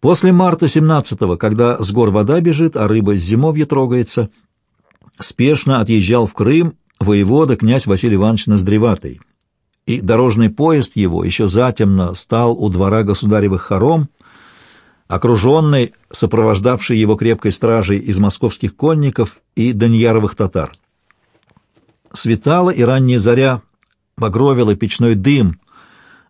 После марта 17-го, когда с гор вода бежит, а рыба с зимовья трогается, спешно отъезжал в Крым воевода князь Василий Иванович Ноздреватый, и дорожный поезд его еще затемно стал у двора государевых хором, окруженный, сопровождавший его крепкой стражей из московских конников и даньяровых татар. Светала и ранняя заря багровила печной дым,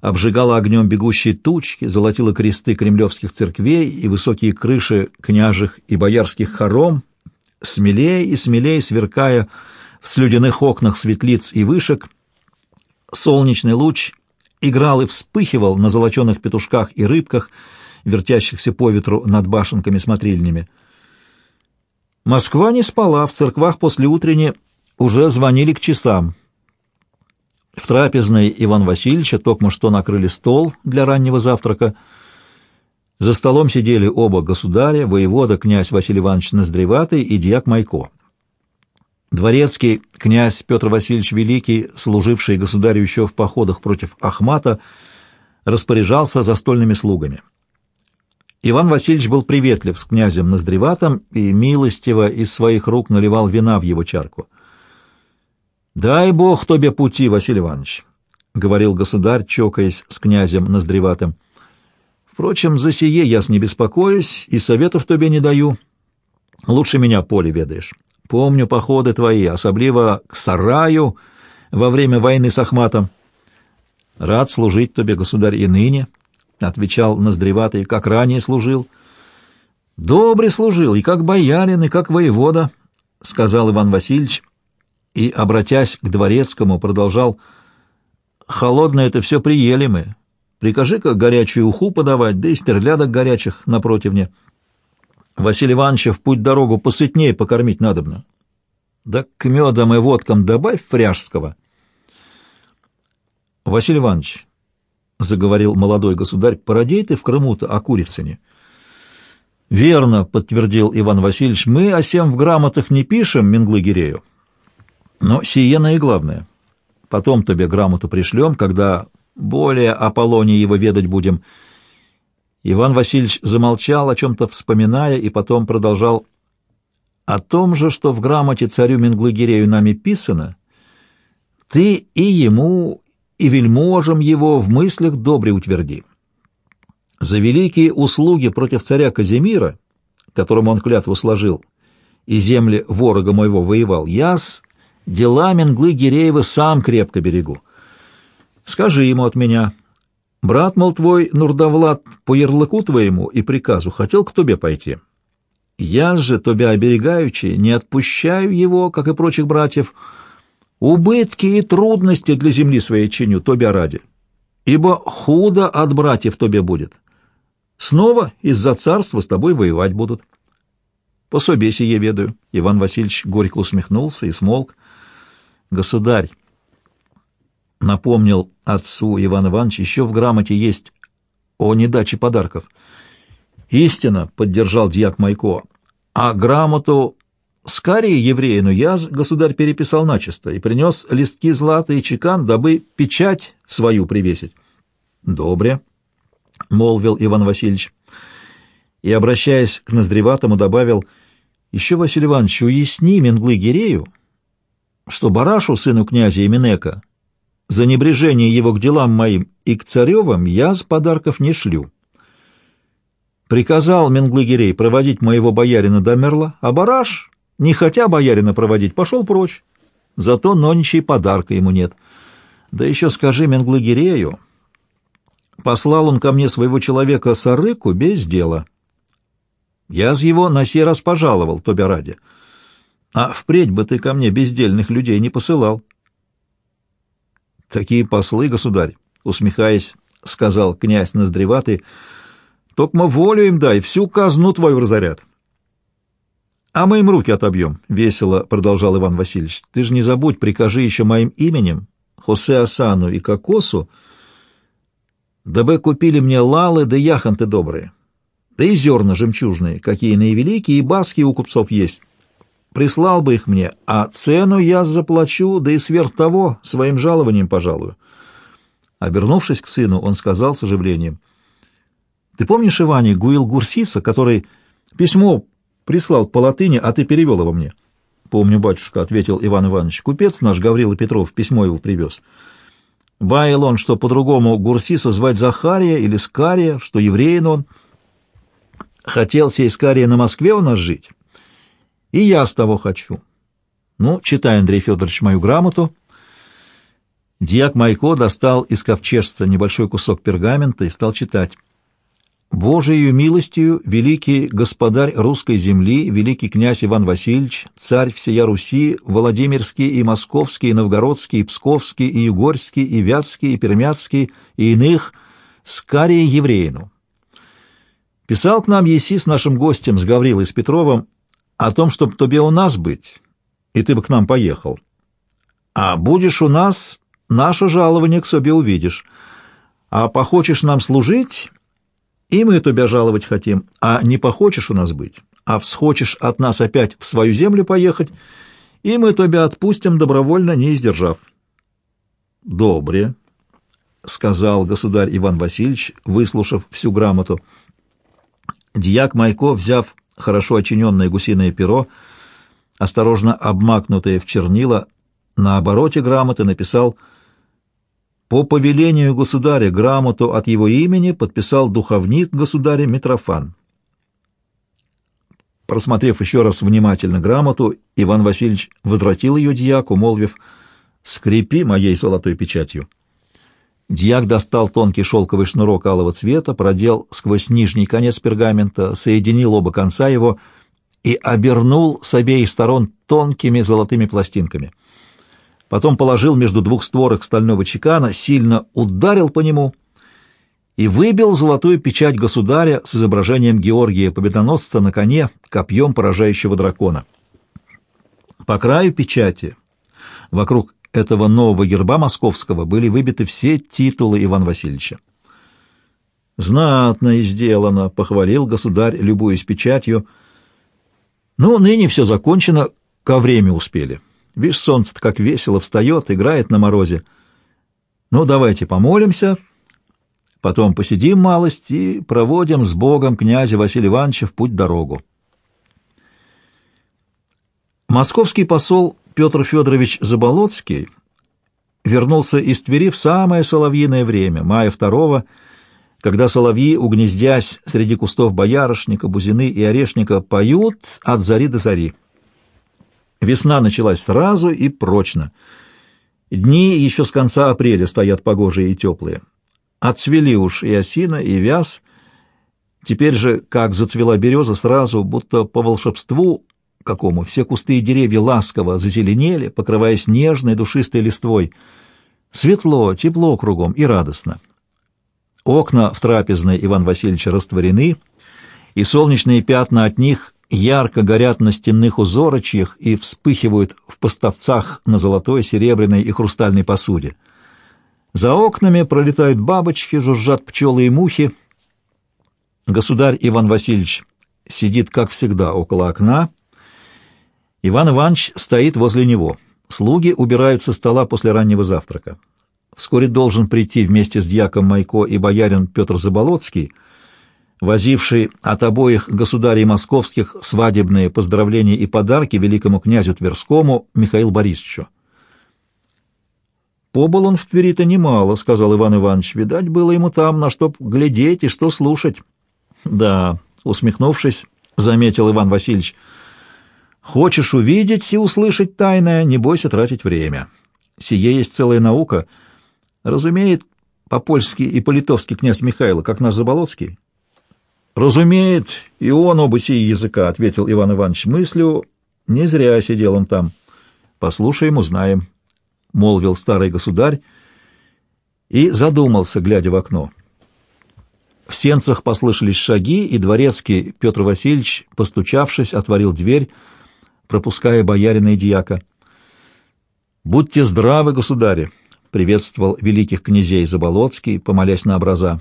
обжигала огнем бегущие тучки, золотила кресты кремлевских церквей и высокие крыши княжих и боярских хором, смелее и смелее сверкая в слюдяных окнах светлиц и вышек. Солнечный луч играл и вспыхивал на золоченых петушках и рыбках, вертящихся по ветру над башенками-смотрильнями. Москва не спала, в церквах после утренней уже звонили к часам. В трапезной Иван Васильевича токмо что накрыли стол для раннего завтрака. За столом сидели оба государя, воевода князь Василий Иванович Ноздреватый и дьяк Майко. Дворецкий князь Петр Васильевич Великий, служивший государю еще в походах против Ахмата, распоряжался застольными слугами. Иван Васильевич был приветлив с князем Ноздреватым и милостиво из своих рук наливал вина в его чарку — «Дай Бог тебе пути, Василий Иванович», — говорил государь, чокаясь с князем Ноздреватым. «Впрочем, за сие я с не беспокоюсь и советов тебе не даю. Лучше меня поле ведаешь. Помню походы твои, особливо к Сараю во время войны с Ахматом. Рад служить тебе, государь, и ныне», — отвечал Ноздреватый, — «как ранее служил». «Добре служил, и как боярин, и как воевода», — сказал Иван Васильевич, и, обратясь к дворецкому, продолжал «Холодное это все приели мы. Прикажи-ка горячую уху подавать, да и стерлядок горячих на противне. Василий Ивановича в путь-дорогу посытнее покормить надобно. Да к медам и водкам добавь фряжского». «Василий Иванович», — заговорил молодой государь, — «породей ты в Крыму-то о Курицыне». «Верно», — подтвердил Иван Васильевич, — «мы о сем в грамотах не пишем Менглы-Гирею, но сие наиглавное. Потом тебе грамоту пришлем, когда более о Полоне его ведать будем. Иван Васильевич замолчал, о чем-то вспоминая, и потом продолжал о том же, что в грамоте царю Менглыгирею нами писано, ты и ему, и вельможам его в мыслях добре утверди. За великие услуги против царя Казимира, которому он клятву сложил, и земли ворога моего воевал, яс Дела Менглы Гиреева сам крепко берегу. Скажи ему от меня. Брат, мол, твой Нурдавлад по ярлыку твоему и приказу хотел к тебе пойти. Я же, тебя оберегаючи, не отпущаю его, как и прочих братьев. Убытки и трудности для земли своей чиню, тебя ради. Ибо худо от братьев тебе будет. Снова из-за царства с тобой воевать будут. Пособие сие ведаю. Иван Васильевич горько усмехнулся и смолк. Государь, напомнил отцу Иван Иванович, еще в грамоте есть о недаче подарков. Истина, поддержал дьяк Майко, а грамоту Скорее евреину я, государь, переписал начисто и принес листки злата и чекан, дабы печать свою привесить. — Добре, — молвил Иван Васильевич. И, обращаясь к Ноздреватому, добавил, — еще, Василий Иванович, уясни Менглы Гирею, что Барашу, сыну князя Именека, за небрежение его к делам моим и к царевым я с подарков не шлю. Приказал Менглыгерей проводить моего боярина до мерла, а Бараш, не хотя боярина проводить, пошел прочь. Зато нончей подарка ему нет. Да еще скажи Менглыгерею, послал он ко мне своего человека Сарыку без дела. Я с его на сей раз пожаловал, тобе ради. А впредь бы ты ко мне бездельных людей не посылал. Такие послы, государь, усмехаясь, сказал князь Ноздреватый, токмо волю им дай, всю казну твою разорят. А мы им руки отобьем, — весело продолжал Иван Васильевич. Ты же не забудь, прикажи еще моим именем, Хосе Асану и Кокосу, дабы купили мне лалы да яхонты добрые, да и зерна жемчужные, какие наивеликие и баски у купцов есть прислал бы их мне, а цену я заплачу, да и сверх того своим жалованием пожалую. Обернувшись к сыну, он сказал с оживлением, Ты помнишь, Иване, Гуил Гурсиса, который письмо прислал по латыни, а ты перевел его мне? — Помню, батюшка, — ответил Иван Иванович. Купец наш Гаврила Петров письмо его привез. Баял он, что по-другому Гурсиса звать Захария или Скария, что евреин он. Хотел сей Скария на Москве у нас жить. И я с того хочу. Ну, читай, Андрей Федорович, мою грамоту. Дьяк Майко достал из ковчежца небольшой кусок пергамента и стал читать. Божией милостью великий господарь русской земли, великий князь Иван Васильевич, царь всея Руси, Владимирский и Московский, и Новгородский, и Псковский, и Югорский, и Вятский, и Пермяцкий, и иных, Скария Евреину. Писал к нам Еси с нашим гостем, с Гаврилой, с Петровым, о том, чтобы тебе у нас быть, и ты бы к нам поехал. А будешь у нас, наше жалование к себе увидишь. А похочешь нам служить и мы тебя жаловать хотим, а не похочешь у нас быть, а всхочешь от нас опять в свою землю поехать, и мы тебя отпустим добровольно, не издержав. — Добре, — сказал государь Иван Васильевич, выслушав всю грамоту. Дьяк Майко, взяв хорошо очиненное гусиное перо, осторожно обмакнутое в чернила, на обороте грамоты написал — по повелению государя грамоту от его имени подписал духовник государя Митрофан. Просмотрев еще раз внимательно грамоту, Иван Васильевич возвратил ее дьяку, молвив «Скрепи моей золотой печатью». Дьяк достал тонкий шелковый шнурок алого цвета, продел сквозь нижний конец пергамента, соединил оба конца его и обернул с обеих сторон тонкими золотыми пластинками — потом положил между двух створок стального чекана, сильно ударил по нему и выбил золотую печать государя с изображением Георгия Победоносца на коне копьем поражающего дракона. По краю печати, вокруг этого нового герба московского, были выбиты все титулы Ивана Васильевича. «Знатно и сделано», — похвалил государь, любуясь печатью. «Ну, ныне все закончено, ко время успели». Видишь, солнце-то как весело встает, играет на морозе. Ну, давайте помолимся, потом посидим малость и проводим с Богом князя Василия Ивановича в путь-дорогу. Московский посол Петр Федорович Заболоцкий вернулся из Твери в самое соловьиное время, мая второго, когда соловьи, угнездясь среди кустов боярышника, бузины и орешника, поют от зари до зари. Весна началась сразу и прочно. Дни еще с конца апреля стоят погожие и теплые. Отцвели уж и осина, и вяз. Теперь же, как зацвела береза, сразу, будто по волшебству какому, все кусты и деревья ласково зазеленели, покрываясь нежной душистой листвой. Светло, тепло кругом и радостно. Окна в трапезной Иван Васильевича растворены, и солнечные пятна от них ярко горят на стенных узорочьях и вспыхивают в поставцах на золотой, серебряной и хрустальной посуде. За окнами пролетают бабочки, жужжат пчелы и мухи. Государь Иван Васильевич сидит, как всегда, около окна. Иван Иванович стоит возле него. Слуги убирают со стола после раннего завтрака. Вскоре должен прийти вместе с дьяком Майко и боярин Петр Заболоцкий — возивший от обоих государей московских свадебные поздравления и подарки великому князю Тверскому Михаилу Борисовичу. «Побыл он в Твери-то немало», — сказал Иван Иванович. «Видать, было ему там на что глядеть и что слушать». «Да», — усмехнувшись, заметил Иван Васильевич. «Хочешь увидеть и услышать тайное, не бойся тратить время. Сие есть целая наука. Разумеет по-польски и по-литовски князь Михайло, как наш Заболоцкий». «Разумеет, и он оба сии языка», — ответил Иван Иванович мыслью. «Не зря сидел он там. Послушаем, узнаем», — молвил старый государь и задумался, глядя в окно. В сенцах послышались шаги, и дворецкий Петр Васильевич, постучавшись, отворил дверь, пропуская боярина и дьяка. «Будьте здравы, государи!» — приветствовал великих князей Заболоцкий, помолясь на образа.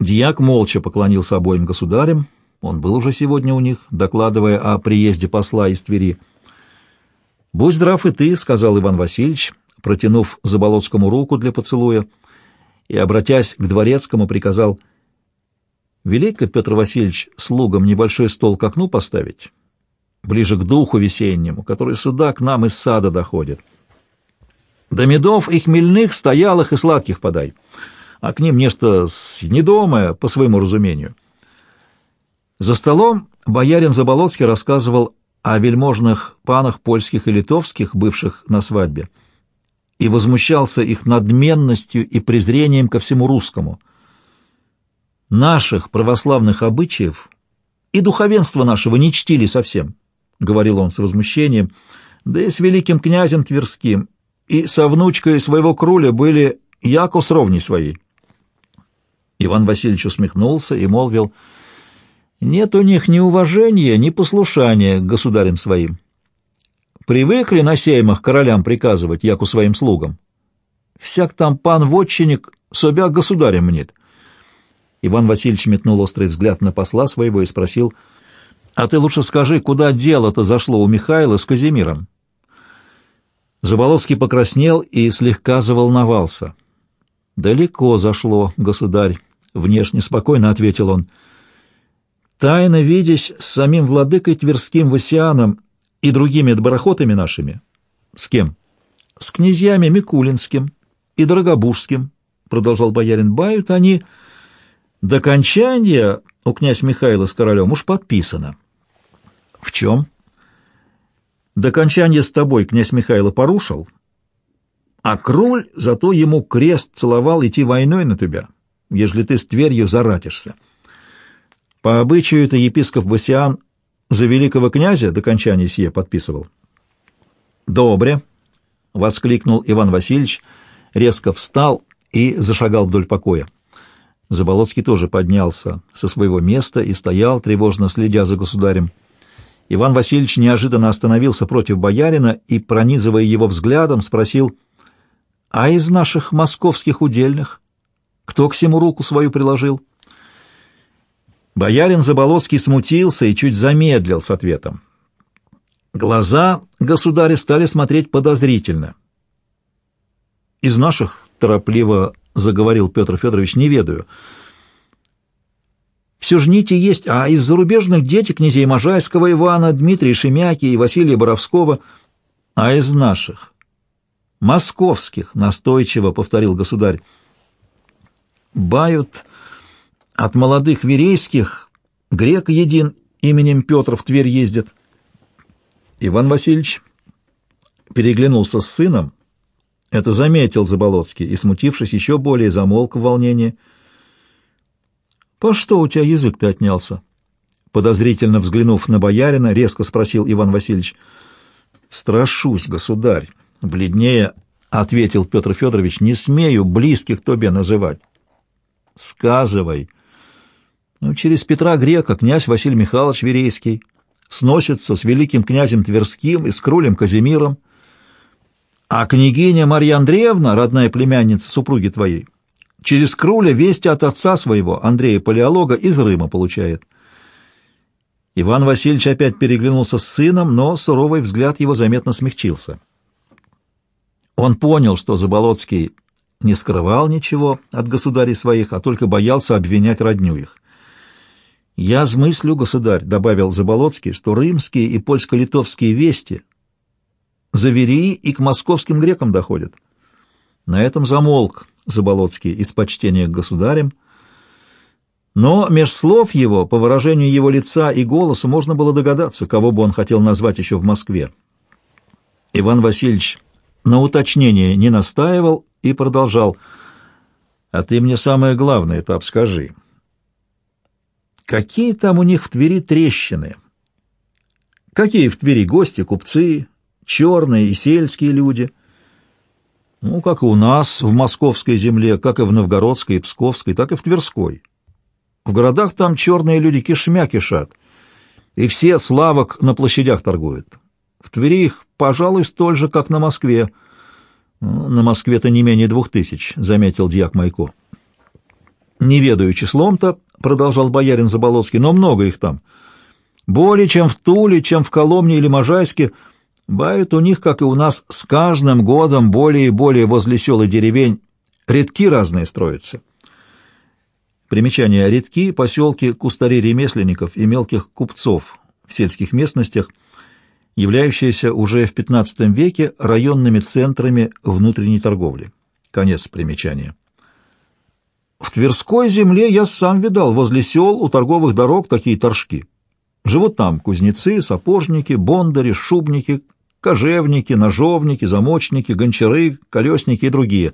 Дьяк молча поклонился обоим государям, он был уже сегодня у них, докладывая о приезде посла из Твери. «Будь здрав и ты», — сказал Иван Васильевич, протянув Заболоцкому руку для поцелуя, и, обратясь к дворецкому, приказал Велико, Петр Васильевич, слугам небольшой стол к окну поставить, ближе к духу весеннему, который сюда к нам из сада доходит. До медов и хмельных, стоялых и сладких подай, а к ним нечто недомое, по своему разумению. За столом боярин Заболоцкий рассказывал о вельможных панах польских и литовских, бывших на свадьбе, и возмущался их надменностью и презрением ко всему русскому. Наших православных обычаев и духовенства нашего не чтили совсем, — говорил он с возмущением, — да и с великим князем Тверским, и со внучкой своего круля были яко сровни своей. Иван Васильевич усмехнулся и молвил — нет у них ни уважения, ни послушания к государям своим. Привыкли на сеймах королям приказывать, як у своим слугам. Всяк там пан-вотчинник собя государем мнит. Иван Васильевич метнул острый взгляд на посла своего и спросил, «А ты лучше скажи, куда дело-то зашло у Михаила с Казимиром?» Заболоцкий покраснел и слегка заволновался. «Далеко зашло, государь», — внешне спокойно ответил он, — тайно видясь с самим владыкой Тверским Васианом и другими доброхотами нашими. С кем? С князьями Микулинским и Дорогобужским, продолжал боярин, бают они до кончания у князь Михаила с королем уж подписано. В чем? До кончания с тобой князь Михаила порушил, а кроль зато ему крест целовал идти войной на тебя, ежели ты с Тверью заратишься. По обычаю это епископ Басиан за великого князя до кончания сие подписывал. «Добре!» — воскликнул Иван Васильевич, резко встал и зашагал вдоль покоя. Заболоцкий тоже поднялся со своего места и стоял, тревожно следя за государем. Иван Васильевич неожиданно остановился против боярина и, пронизывая его взглядом, спросил, «А из наших московских удельных кто к всему руку свою приложил?» Боярин Заболоцкий смутился и чуть замедлил с ответом. Глаза государя стали смотреть подозрительно. «Из наших, — торопливо заговорил Петр Федорович, — не ведаю. Все нити есть, а из зарубежных дети князей Можайского Ивана, Дмитрия Шемяки и Василия Боровского, а из наших, московских, — настойчиво повторил государь, — бают от молодых верейских грек един именем Петр в Тверь ездит. Иван Васильевич переглянулся с сыном. Это заметил Заболоцкий и, смутившись, еще более замолк в волнении. «По что у тебя язык-то отнялся?» Подозрительно взглянув на боярина, резко спросил Иван Васильевич. «Страшусь, государь!» Бледнее ответил Петр Федорович. «Не смею близких тебе называть». «Сказывай!» Ну, через Петра Грека князь Василий Михайлович Верейский сносится с великим князем Тверским и с крулем Казимиром, а княгиня Марья Андреевна, родная племянница супруги твоей, через круля вести от отца своего, Андрея Палеолога, из Рыма получает. Иван Васильевич опять переглянулся с сыном, но суровый взгляд его заметно смягчился. Он понял, что Заболоцкий не скрывал ничего от государей своих, а только боялся обвинять родню их. «Я смыслю, государь», — добавил Заболоцкий, «что римские и польско-литовские вести за Верии и к московским грекам доходят». На этом замолк Заболоцкий из почтения к государям, но меж слов его, по выражению его лица и голосу, можно было догадаться, кого бы он хотел назвать еще в Москве. Иван Васильевич на уточнение не настаивал и продолжал. «А ты мне самое главное это обскажи. Какие там у них в Твери трещины? Какие в Твери гости, купцы, черные и сельские люди? Ну, как и у нас в московской земле, как и в новгородской и псковской, так и в тверской. В городах там черные люди кишмя кишат, и все славок на площадях торгуют. В Твери их, пожалуй, столь же, как на Москве. Ну, на Москве-то не менее двух тысяч, — заметил дьяк Майко. Не ведаю числом-то, — продолжал боярин Заболоцкий, — но много их там. Более чем в Туле, чем в Коломне или Можайске. Бают у них, как и у нас, с каждым годом более и более возле сел и деревень редки разные строятся. Примечание редки поселки кустарей-ремесленников и мелких купцов в сельских местностях, являющиеся уже в XV веке районными центрами внутренней торговли. Конец примечания. В Тверской земле я сам видал возле сел у торговых дорог такие торжки. Живут там кузнецы, сапожники, бондари, шубники, кожевники, ножовники, замочники, гончары, колесники и другие.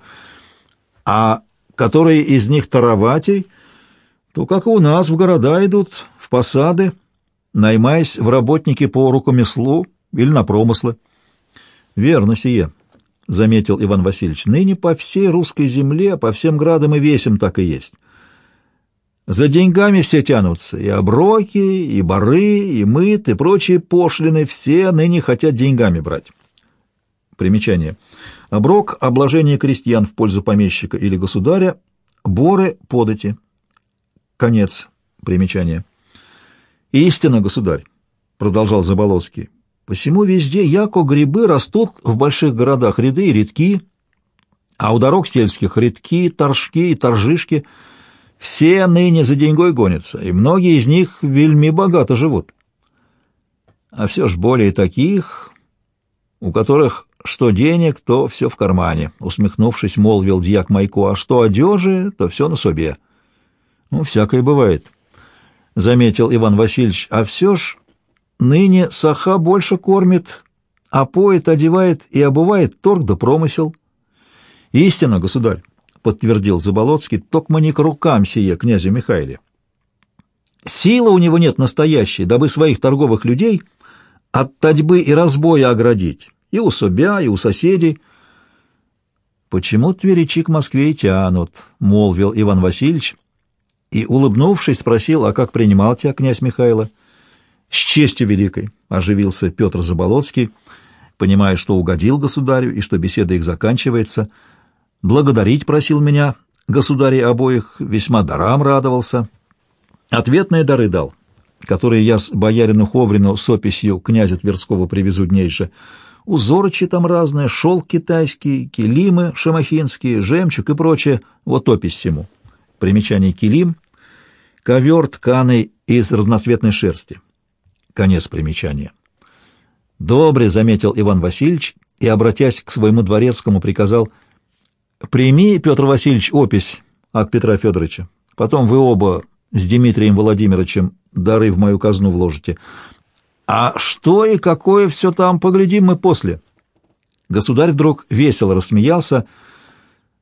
А которые из них тароватей, то, как и у нас, в города идут, в посады, наймаясь в работники по рукомеслу или на промыслы. Верно сие, — заметил Иван Васильевич. Ныне по всей русской земле, по всем градам и весям так и есть. За деньгами все тянутся, и оброки, и бары, и мыт, и прочие пошлины, все ныне хотят деньгами брать. Примечание. Оброк — обложение крестьян в пользу помещика или государя, боры — подати. Конец примечания. «Истина, государь», — продолжал Заболоцкий, — «посему везде яко грибы растут в больших городах ряды и редки, а у дорог сельских редки, торжки и торжишки — все ныне за деньгой гонятся, и многие из них вельми богато живут. А все ж более таких, у которых что денег, то все в кармане, усмехнувшись, молвил дьяк Майко, а что одежи, то все на себе. Ну, всякое бывает, — заметил Иван Васильевич, а все ж ныне саха больше кормит, а поет, одевает и обувает торг да промысел. Истина, государь подтвердил Заболоцкий, токмо не к рукам сие князю Михаиле. Силы у него нет настоящей, дабы своих торговых людей от татьбы и разбоя оградить, и у себя, и у соседей. «Почему тверичи к Москве тянут?» — молвил Иван Васильевич, и, улыбнувшись, спросил, а как принимал тебя князь Михайло? «С честью великой», — оживился Петр Заболоцкий, понимая, что угодил государю и что беседа их заканчивается — Благодарить просил меня, государей обоих, весьма дарам радовался. Ответные дары дал, которые я с боярину Ховрину с описью князя Тверского привезу днейше. Узорочи там разные, шелк китайский, килимы шамахинские, жемчуг и прочее. Вот опись всему. Примечание килим — ковер тканый из разноцветной шерсти. Конец примечания. «Добре», — заметил Иван Васильевич и, обратясь к своему дворецкому, приказал — Прими, Петр Васильевич, опись от Петра Федоровича. Потом вы оба с Дмитрием Владимировичем дары в мою казну вложите. А что и какое все там, поглядим мы после. Государь вдруг весело рассмеялся.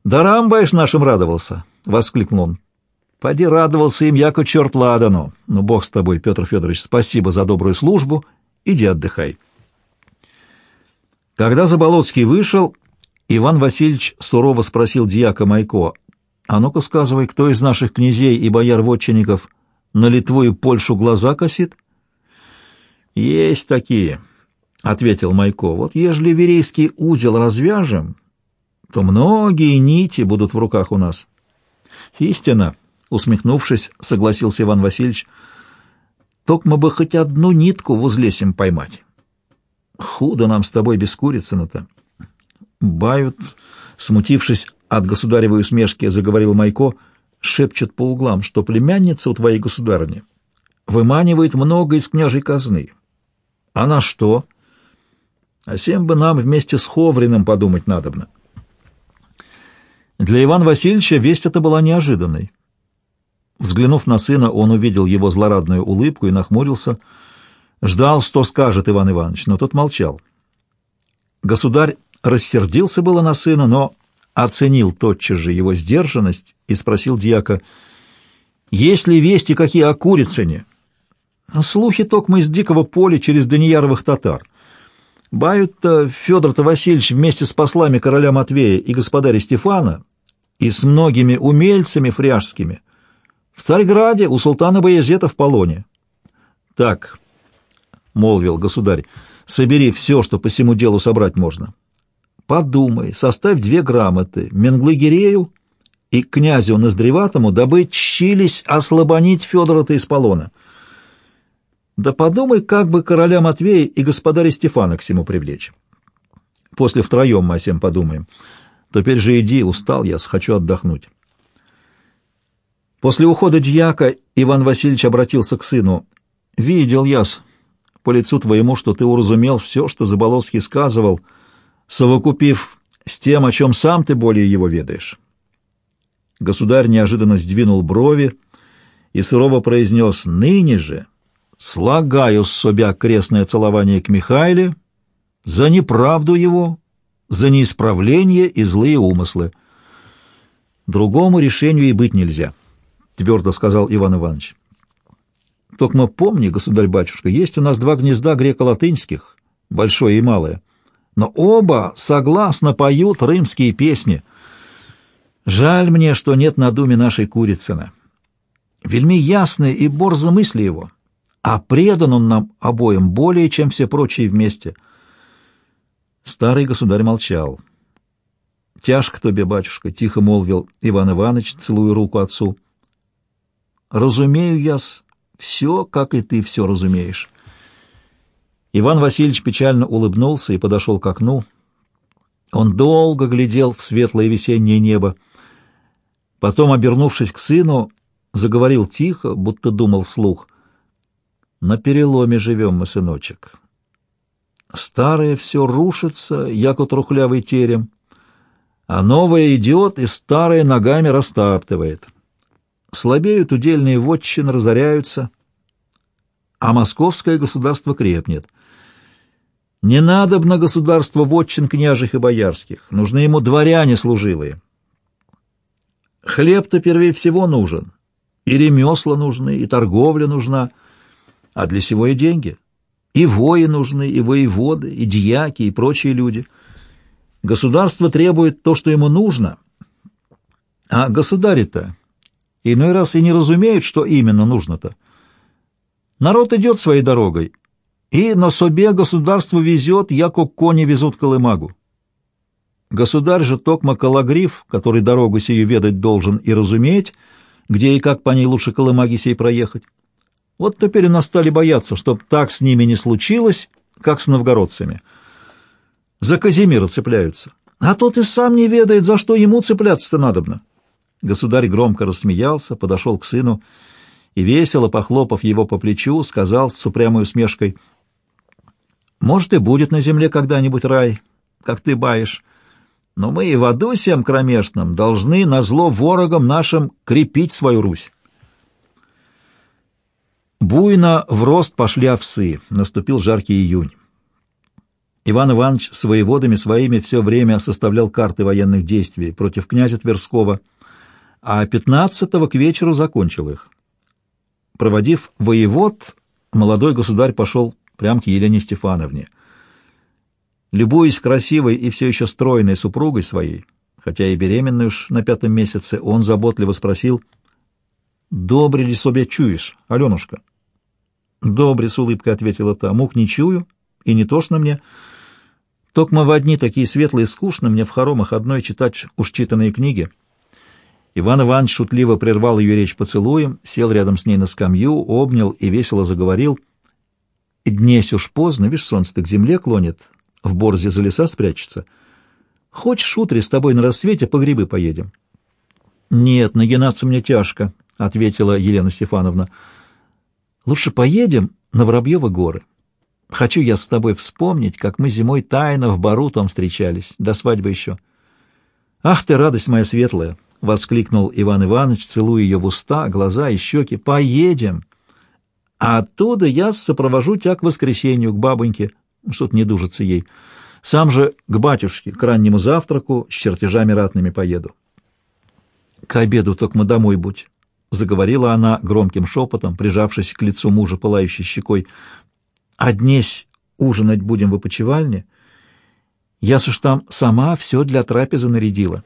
«Дарам, баишь, нашим радовался!» — воскликнул он. «Поди радовался им, яко черт ладану. Ну, бог с тобой, Петр Федорович, спасибо за добрую службу. Иди отдыхай». Когда Заболоцкий вышел, Иван Васильевич сурово спросил дьяка Майко, «А ну-ка сказывай, кто из наших князей и бояр-вотчинников на Литву и Польшу глаза косит?» «Есть такие», — ответил Майко. «Вот ежели верейский узел развяжем, то многие нити будут в руках у нас». «Истина», — усмехнувшись, согласился Иван Васильевич, «токмо бы хоть одну нитку в узле сим поймать. Худо нам с тобой без курицына-то». Бают, смутившись от государевой усмешки, заговорил Майко, шепчет по углам, что племянница у твоей государыни выманивает много из княжей казны. А на что? А всем бы нам вместе с Ховриным подумать надобно. Для Ивана Васильевича весть эта была неожиданной. Взглянув на сына, он увидел его злорадную улыбку и нахмурился. Ждал, что скажет Иван Иванович, но тот молчал. Государь рассердился было на сына, но оценил тотчас же его сдержанность и спросил дьяка, «Есть ли вести какие о Курицыне?» «Слухи токмо из дикого поля через Данияровых татар. Бают-то Федор-то Васильевич вместе с послами короля Матвея и господаря Стефана и с многими умельцами фряжскими в Царьграде у султана Баязета в полоне». «Так», — молвил государь, — «собери все, что по всему делу собрать можно». Подумай, составь две грамоты Менглы-Гирею и князю Ноздреватому, дабы чились ослабонить Федора-то из полона. Да подумай, как бы короля Матвея и господаря Стефана к всему привлечь. После втроем мы о всем подумаем. Теперь же иди, устал я, хочу отдохнуть. После ухода дьяка Иван Васильевич обратился к сыну. «Видел яс по лицу твоему, что ты уразумел все, что Заболоцкий сказывал, совокупив с тем, о чем сам ты более его ведаешь». Государь неожиданно сдвинул брови и сурово произнес «Ныне же слагаю с собя крестное целование к Михаиле за неправду его, за неисправление и злые умыслы». Другому решению и быть нельзя, — твердо сказал Иван Иванович. Только помни, государь-батюшка, есть у нас два гнезда греко-латынских, большое и малое, но оба согласно поют рымские песни. Жаль мне, что нет на думе нашей Курицына. Вельми ясны и борзо мысли его, а предан он нам обоим более, чем все прочие вместе. Старый государь молчал. — Тяжко тебе, батюшка, — тихо молвил Иван Иванович, целуя руку отцу. Разумею яс, все, как и ты все разумеешь. Иван Васильевич печально улыбнулся и подошел к окну. Он долго глядел в светлое весеннее небо. Потом, обернувшись к сыну, заговорил тихо, будто думал вслух. «На переломе живем мы, сыночек. Старое все рушится, яко трухлявый терем а новое идет и старое ногами растаптывает. Слабеют удельные вотчины, разоряются, а московское государство крепнет. Не надо на государство вотчин княжих и боярских, нужны ему дворяне служилые. Хлеб-то первее всего нужен, и ремесла нужны, и торговля нужна, а для сего и деньги. И вои нужны, и воеводы, и дьяки, и прочие люди — Государство требует то, что ему нужно, а государи-то иной раз и не разумеют, что именно нужно-то. Народ идет своей дорогой, и на собе государство везет, яко кони везут колымагу. Государь же токма калагриф, который дорогу сию ведать должен и разуметь, где и как по ней лучше колымаги сей проехать. Вот теперь у нас стали бояться, чтоб так с ними не случилось, как с новгородцами — за Казимира цепляются. А тот и сам не ведает, за что ему цепляться-то надобно. Государь громко рассмеялся, подошел к сыну и, весело похлопав его по плечу, сказал с упрямой усмешкой, «Может, и будет на земле когда-нибудь рай, как ты баешь, но мы и в аду всем кромешном должны на зло ворогам нашим крепить свою Русь». Буйно в рост пошли овсы, наступил жаркий июнь. Иван Иванович с воеводами своими все время составлял карты военных действий против князя Тверского, а 15-го к вечеру закончил их. Проводив воевод, молодой государь пошел прямо к Елене Стефановне. Любуясь красивой и все еще стройной супругой своей, хотя и беременной уж на пятом месяце, он заботливо спросил, «Добре ли себе чуешь, Аленушка?» «Добре», — с улыбкой ответила та, — «мук не чую, и не тошно мне». Токма в одни такие светлые скучно мне в хоромах одной читать уж читанные книги. Иван Иванович шутливо прервал ее речь поцелуем, сел рядом с ней на скамью, обнял и весело заговорил. «Днесь уж поздно, видишь, солнце к земле клонит, в борзе за леса спрячется. Хочешь, утре с тобой на рассвете по грибы поедем?» «Нет, нагинаться мне тяжко», — ответила Елена Стефановна. «Лучше поедем на Воробьевы горы». Хочу я с тобой вспомнить, как мы зимой тайно в бару там встречались, до свадьбы еще. Ах ты, радость моя светлая! — воскликнул Иван Иванович, целуя ее в уста, глаза и щеки. Поедем! А оттуда я сопровожу тебя к воскресенью, к бабоньке, что-то не дужится ей. Сам же к батюшке, к раннему завтраку с чертежами ратными поеду. К обеду только мы домой будь, — заговорила она громким шепотом, прижавшись к лицу мужа, пылающей щекой. А днесь ужинать будем в опочивальне. Я уж там сама все для трапезы нарядила.